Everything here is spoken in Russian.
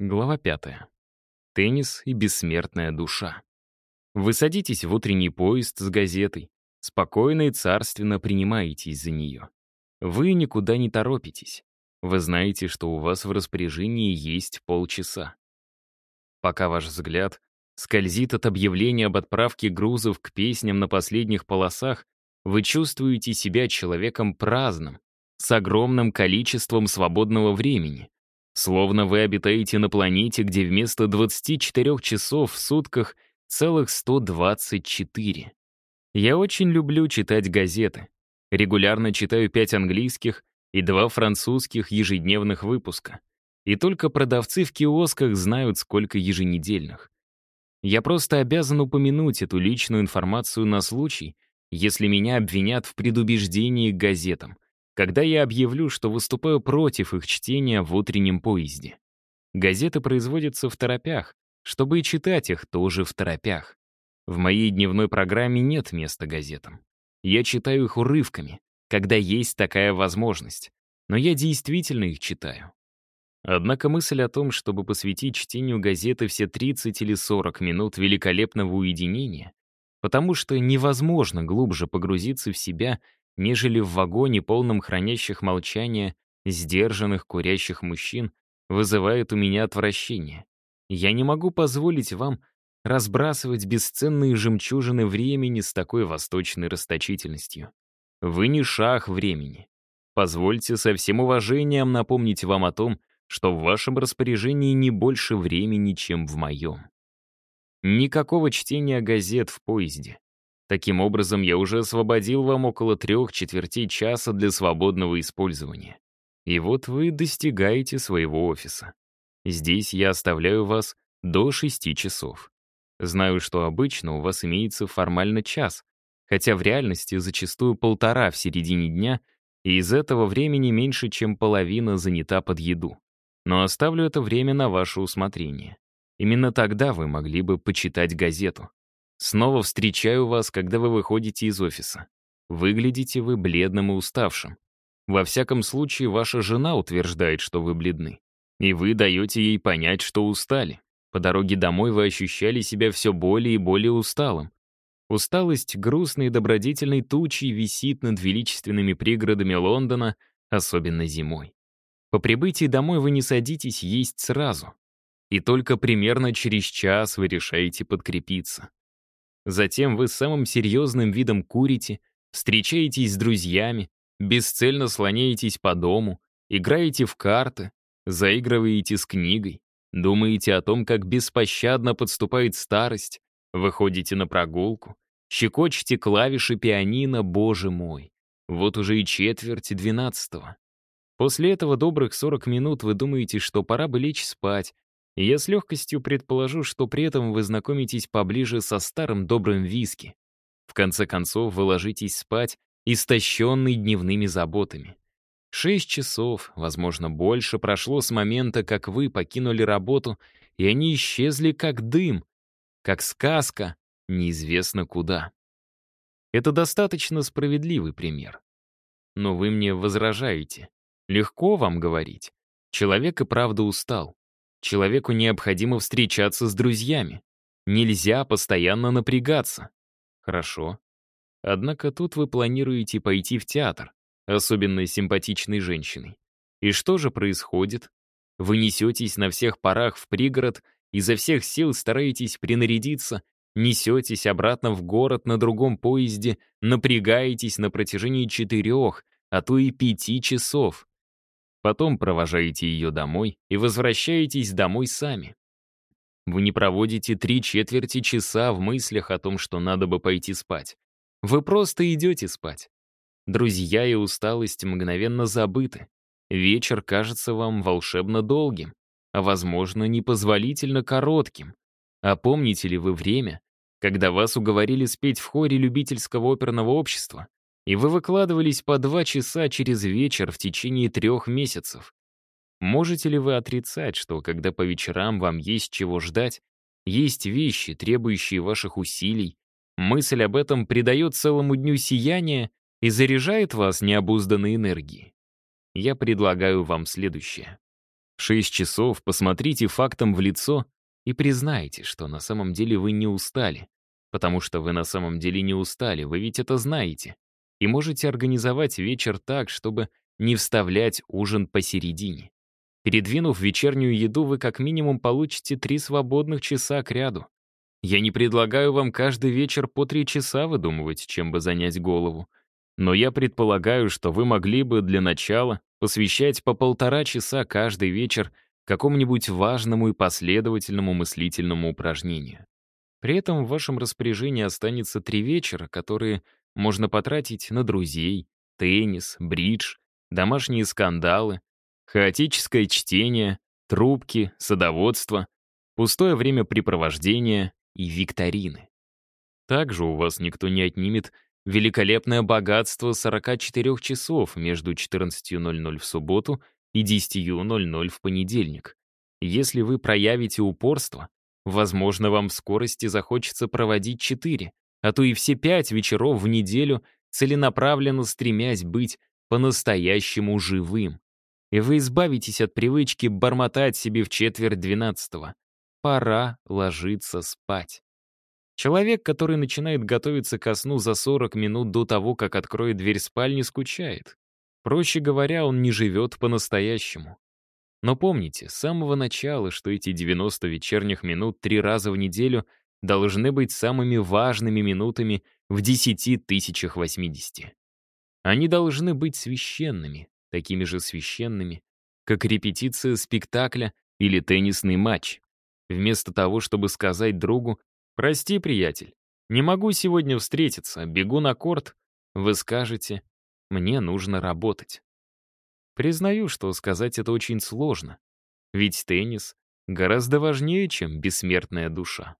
Глава 5. Теннис и бессмертная душа. Вы садитесь в утренний поезд с газетой, спокойно и царственно принимаетесь за нее. Вы никуда не торопитесь. Вы знаете, что у вас в распоряжении есть полчаса. Пока ваш взгляд скользит от объявления об отправке грузов к песням на последних полосах, вы чувствуете себя человеком праздным, с огромным количеством свободного времени, Словно вы обитаете на планете, где вместо 24 часов в сутках целых 124. Я очень люблю читать газеты. Регулярно читаю 5 английских и 2 французских ежедневных выпуска. И только продавцы в киосках знают, сколько еженедельных. Я просто обязан упомянуть эту личную информацию на случай, если меня обвинят в предубеждении к газетам — когда я объявлю, что выступаю против их чтения в утреннем поезде. Газеты производятся в торопях, чтобы и читать их тоже в торопях. В моей дневной программе нет места газетам. Я читаю их урывками, когда есть такая возможность, но я действительно их читаю. Однако мысль о том, чтобы посвятить чтению газеты все 30 или 40 минут великолепного уединения, потому что невозможно глубже погрузиться в себя нежели в вагоне, полном хранящих молчание, сдержанных курящих мужчин, вызывает у меня отвращение. Я не могу позволить вам разбрасывать бесценные жемчужины времени с такой восточной расточительностью. Вы не шах времени. Позвольте со всем уважением напомнить вам о том, что в вашем распоряжении не больше времени, чем в моем. Никакого чтения газет в поезде. Таким образом, я уже освободил вам около трех четвертей часа для свободного использования. И вот вы достигаете своего офиса. Здесь я оставляю вас до шести часов. Знаю, что обычно у вас имеется формально час, хотя в реальности зачастую полтора в середине дня, и из этого времени меньше, чем половина занята под еду. Но оставлю это время на ваше усмотрение. Именно тогда вы могли бы почитать газету. Снова встречаю вас, когда вы выходите из офиса. Выглядите вы бледным и уставшим. Во всяком случае, ваша жена утверждает, что вы бледны. И вы даете ей понять, что устали. По дороге домой вы ощущали себя все более и более усталым. Усталость грустной и добродетельной тучей висит над величественными пригородами Лондона, особенно зимой. По прибытии домой вы не садитесь есть сразу. И только примерно через час вы решаете подкрепиться. Затем вы самым серьезным видом курите, встречаетесь с друзьями, бесцельно слоняетесь по дому, играете в карты, заигрываете с книгой, думаете о том, как беспощадно подступает старость, выходите на прогулку, щекочете клавиши пианино, боже мой. Вот уже и четверть двенадцатого. После этого добрых 40 минут вы думаете, что пора бы лечь спать, и я с легкостью предположу, что при этом вы знакомитесь поближе со старым добрым виски. В конце концов, вы ложитесь спать, истощенный дневными заботами. Шесть часов, возможно, больше, прошло с момента, как вы покинули работу, и они исчезли как дым, как сказка, неизвестно куда. Это достаточно справедливый пример. Но вы мне возражаете. Легко вам говорить. Человек и правда устал. Человеку необходимо встречаться с друзьями. Нельзя постоянно напрягаться. Хорошо. Однако тут вы планируете пойти в театр, особенно с симпатичной женщиной. И что же происходит? Вы несетесь на всех парах в пригород, изо всех сил стараетесь принарядиться, несетесь обратно в город на другом поезде, напрягаетесь на протяжении четырех, а то и пяти часов. Потом провожаете ее домой и возвращаетесь домой сами. Вы не проводите три четверти часа в мыслях о том, что надо бы пойти спать. Вы просто идете спать. Друзья и усталость мгновенно забыты. Вечер кажется вам волшебно долгим, а, возможно, непозволительно коротким. А помните ли вы время, когда вас уговорили спеть в хоре любительского оперного общества, и вы выкладывались по два часа через вечер в течение трех месяцев. Можете ли вы отрицать, что когда по вечерам вам есть чего ждать, есть вещи, требующие ваших усилий, мысль об этом придает целому дню сияние и заряжает вас необузданной энергией? Я предлагаю вам следующее. В 6 часов посмотрите фактом в лицо и признайте, что на самом деле вы не устали. Потому что вы на самом деле не устали, вы ведь это знаете. И можете организовать вечер так, чтобы не вставлять ужин посередине. Передвинув вечернюю еду, вы как минимум получите три свободных часа к ряду. Я не предлагаю вам каждый вечер по три часа выдумывать, чем бы занять голову. Но я предполагаю, что вы могли бы для начала посвящать по полтора часа каждый вечер какому-нибудь важному и последовательному мыслительному упражнению. При этом в вашем распоряжении останется три вечера, которые можно потратить на друзей, теннис, бридж, домашние скандалы, хаотическое чтение, трубки, садоводство, пустое времяпрепровождение и викторины. Также у вас никто не отнимет великолепное богатство 44 часов между 14.00 в субботу и 10.00 в понедельник. Если вы проявите упорство, возможно, вам в скорости захочется проводить 4, а то и все 5 вечеров в неделю, целенаправленно стремясь быть по-настоящему живым. И вы избавитесь от привычки бормотать себе в четверть двенадцатого. Пора ложиться спать. Человек, который начинает готовиться ко сну за 40 минут до того, как откроет дверь спальни, скучает. Проще говоря, он не живет по-настоящему. Но помните с самого начала, что эти 90 вечерних минут три раза в неделю должны быть самыми важными минутами в 10 тысячах 80. Они должны быть священными, такими же священными, как репетиция спектакля или теннисный матч. Вместо того, чтобы сказать другу «Прости, приятель, не могу сегодня встретиться, бегу на корт», вы скажете мне нужно работать. Признаю, что сказать это очень сложно. Ведь теннис гораздо важнее, чем бессмертная душа.